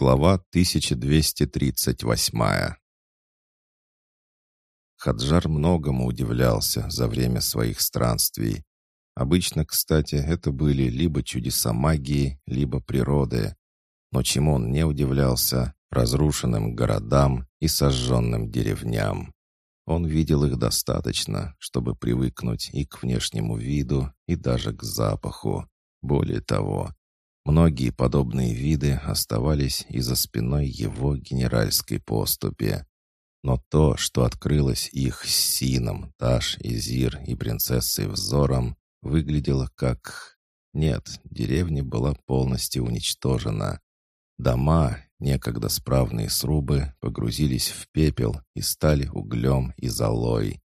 Глава 1238 Хаджар многому удивлялся за время своих странствий. Обычно, кстати, это были либо чудеса магии, либо природы. Но чему он не удивлялся? Разрушенным городам и сожженным деревням. Он видел их достаточно, чтобы привыкнуть и к внешнему виду, и даже к запаху. Более того, Многие подобные виды оставались и за спиной его генеральской поступи. Но то, что открылось их с Сином, Таш, Изир и принцессой взором, выглядело как... Нет, деревня была полностью уничтожена. Дома, некогда справные срубы, погрузились в пепел и стали углем и золой.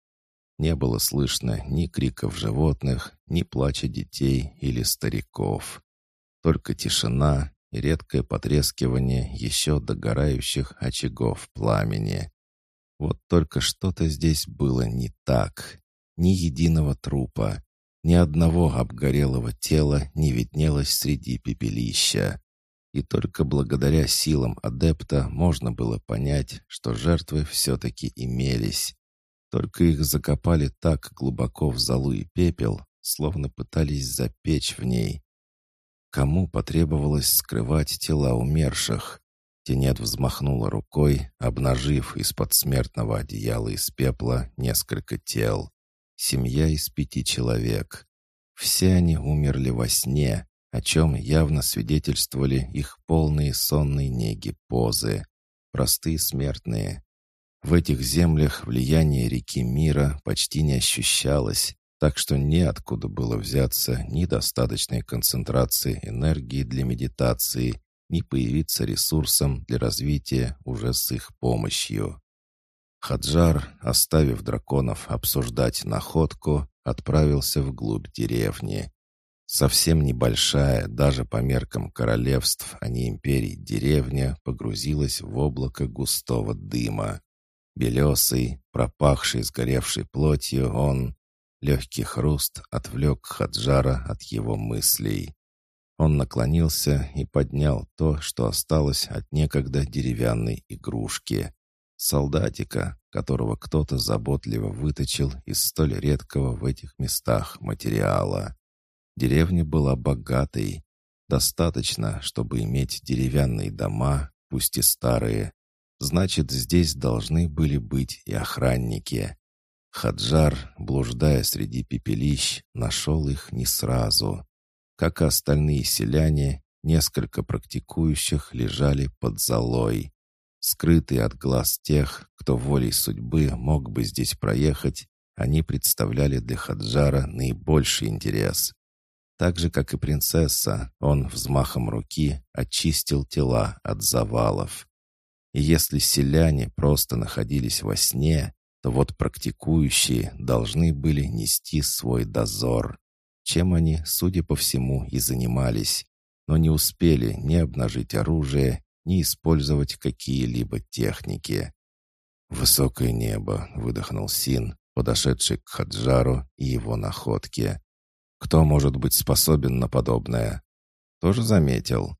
Не было слышно ни криков животных, ни плача детей или стариков. Только тишина и редкое потрескивание еще догорающих очагов пламени. Вот только что-то здесь было не так. Ни единого трупа, ни одного обгорелого тела не виднелось среди пепелища. И только благодаря силам адепта можно было понять, что жертвы все-таки имелись. Только их закопали так глубоко в золу и пепел, словно пытались запечь в ней, Кому потребовалось скрывать тела умерших? Тенет взмахнула рукой, обнажив из-под смертного одеяла из пепла несколько тел. Семья из пяти человек. Все они умерли во сне, о чем явно свидетельствовали их полные сонной неги позы. Простые смертные. В этих землях влияние реки мира почти не ощущалось, так что неоткуда было взяться ни достаточной концентрации энергии для медитации, ни появиться ресурсом для развития уже с их помощью. Хаджар, оставив драконов обсуждать находку, отправился вглубь деревни. Совсем небольшая, даже по меркам королевств, а не империй, деревня погрузилась в облако густого дыма. Белесый, пропахший сгоревшей плотью, он Легкий хруст отвлек Хаджара от его мыслей. Он наклонился и поднял то, что осталось от некогда деревянной игрушки. Солдатика, которого кто-то заботливо выточил из столь редкого в этих местах материала. Деревня была богатой. Достаточно, чтобы иметь деревянные дома, пусть и старые. Значит, здесь должны были быть и охранники. Хаджар, блуждая среди пепелищ, нашел их не сразу. Как и остальные селяне, несколько практикующих лежали под золой. Скрытые от глаз тех, кто волей судьбы мог бы здесь проехать, они представляли для Хаджара наибольший интерес. Так же, как и принцесса, он взмахом руки очистил тела от завалов. И если селяне просто находились во сне, вот практикующие должны были нести свой дозор, чем они, судя по всему, и занимались, но не успели ни обнажить оружие, ни использовать какие-либо техники. «Высокое небо», — выдохнул Син, подошедший к Хаджару и его находке. «Кто может быть способен на подобное?» «Тоже заметил?»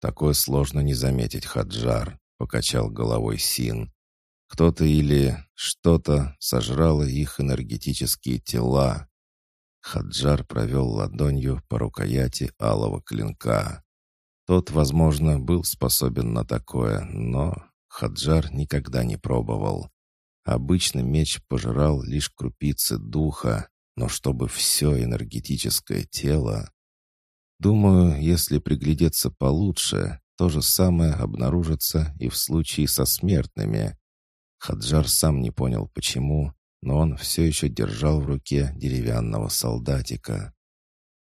«Такое сложно не заметить, Хаджар», — покачал головой Син. Кто-то или что-то сожрало их энергетические тела. Хаджар провел ладонью по рукояти алого клинка. Тот, возможно, был способен на такое, но Хаджар никогда не пробовал. Обычно меч пожирал лишь крупицы духа, но чтобы все энергетическое тело... Думаю, если приглядеться получше, то же самое обнаружится и в случае со смертными. Хаджар сам не понял, почему, но он все еще держал в руке деревянного солдатика.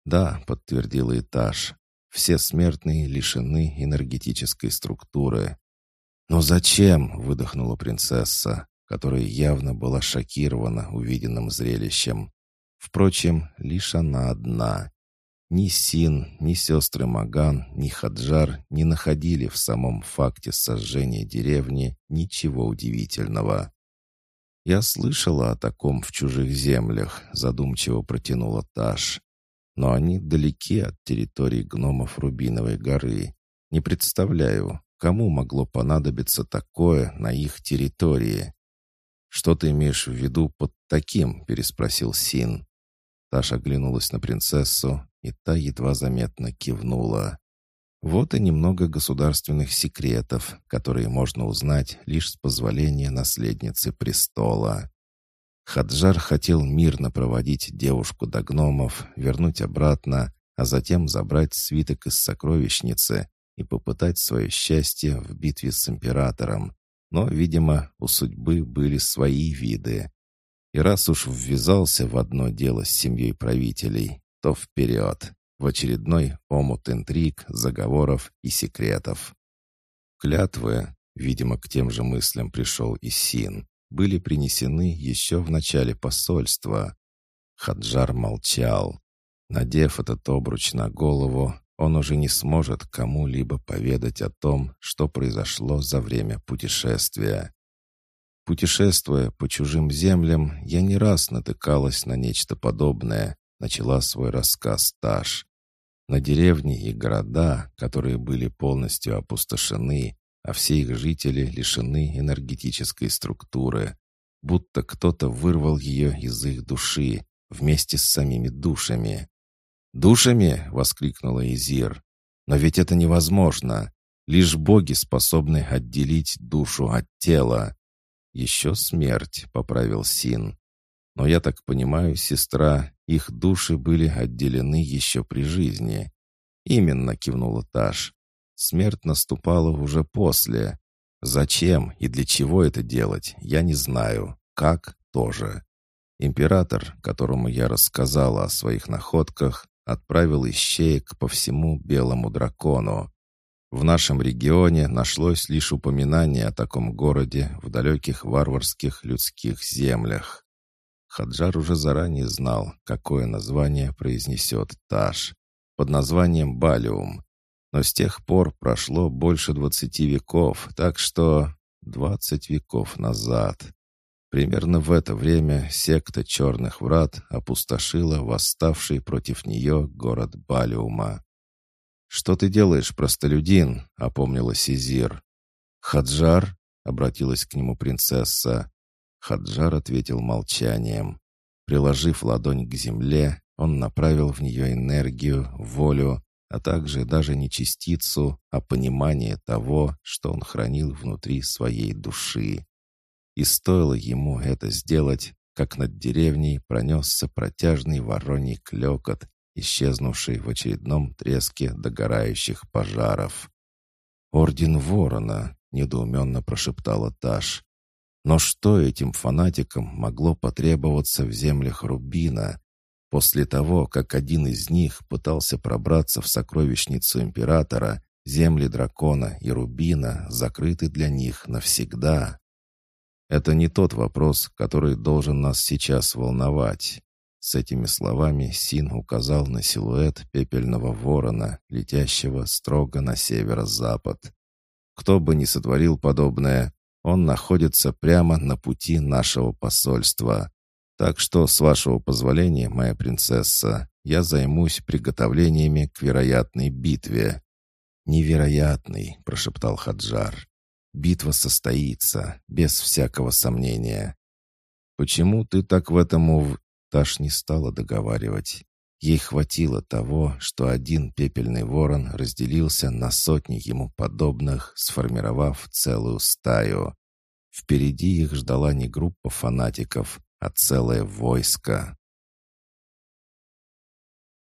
«Да», — подтвердил Этаж, — «все смертные лишены энергетической структуры». «Но зачем?» — выдохнула принцесса, которая явно была шокирована увиденным зрелищем. Впрочем, лишь она одна. Ни Син, ни сестры Маган, ни Хаджар не находили в самом факте сожжения деревни ничего удивительного. «Я слышала о таком в чужих землях», — задумчиво протянула Таш. «Но они далеки от территории гномов Рубиновой горы. Не представляю, кому могло понадобиться такое на их территории? «Что ты имеешь в виду под таким?» — переспросил Син. Таша оглянулась на принцессу, и та едва заметно кивнула. Вот и немного государственных секретов, которые можно узнать лишь с позволения наследницы престола. Хаджар хотел мирно проводить девушку до гномов, вернуть обратно, а затем забрать свиток из сокровищницы и попытать свое счастье в битве с императором. Но, видимо, у судьбы были свои виды. И раз уж ввязался в одно дело с семьей правителей, то вперед, в очередной омут интриг, заговоров и секретов. Клятвы, видимо, к тем же мыслям пришел и Син, были принесены еще в начале посольства. Хаджар молчал. Надев этот обруч на голову, он уже не сможет кому-либо поведать о том, что произошло за время путешествия. Путешествуя по чужим землям, я не раз натыкалась на нечто подобное, начала свой рассказ Таш. На деревни и города, которые были полностью опустошены, а все их жители лишены энергетической структуры, будто кто-то вырвал ее из их души вместе с самими душами. «Душами?» — воскликнула Изир. «Но ведь это невозможно. Лишь боги способны отделить душу от тела». «Еще смерть», — поправил Син. «Но я так понимаю, сестра, их души были отделены еще при жизни». «Именно», — кивнула Таш. Смерть наступала уже после. Зачем и для чего это делать, я не знаю. Как тоже. Император, которому я рассказала о своих находках, отправил ищеек по всему белому дракону. В нашем регионе нашлось лишь упоминание о таком городе в далеких варварских людских землях. Хаджар уже заранее знал, какое название произнесет Таш. Под названием Балиум. Но с тех пор прошло больше двадцати веков, так что двадцать веков назад. Примерно в это время секта Черных Врат опустошила восставший против нее город Балиума. «Что ты делаешь, простолюдин?» — опомнила Сизир. «Хаджар?» — обратилась к нему принцесса. Хаджар ответил молчанием. Приложив ладонь к земле, он направил в нее энергию, волю, а также даже не частицу, а понимание того, что он хранил внутри своей души. И стоило ему это сделать, как над деревней пронесся протяжный вороний клекот, исчезнувший в очередном треске догорающих пожаров. «Орден Ворона», — недоуменно прошептала Таш. «Но что этим фанатикам могло потребоваться в землях Рубина, После того, как один из них пытался пробраться в сокровищницу императора, земли дракона и рубина закрыты для них навсегда. Это не тот вопрос, который должен нас сейчас волновать. С этими словами Син указал на силуэт пепельного ворона, летящего строго на северо-запад. Кто бы ни сотворил подобное, он находится прямо на пути нашего посольства. Так что, с вашего позволения, моя принцесса, я займусь приготовлениями к вероятной битве». «Невероятный», — прошептал Хаджар. «Битва состоится, без всякого сомнения». «Почему ты так в этом ув...» Таш не стала договаривать. Ей хватило того, что один пепельный ворон разделился на сотни ему подобных, сформировав целую стаю. Впереди их ждала не группа фанатиков, а целое войско.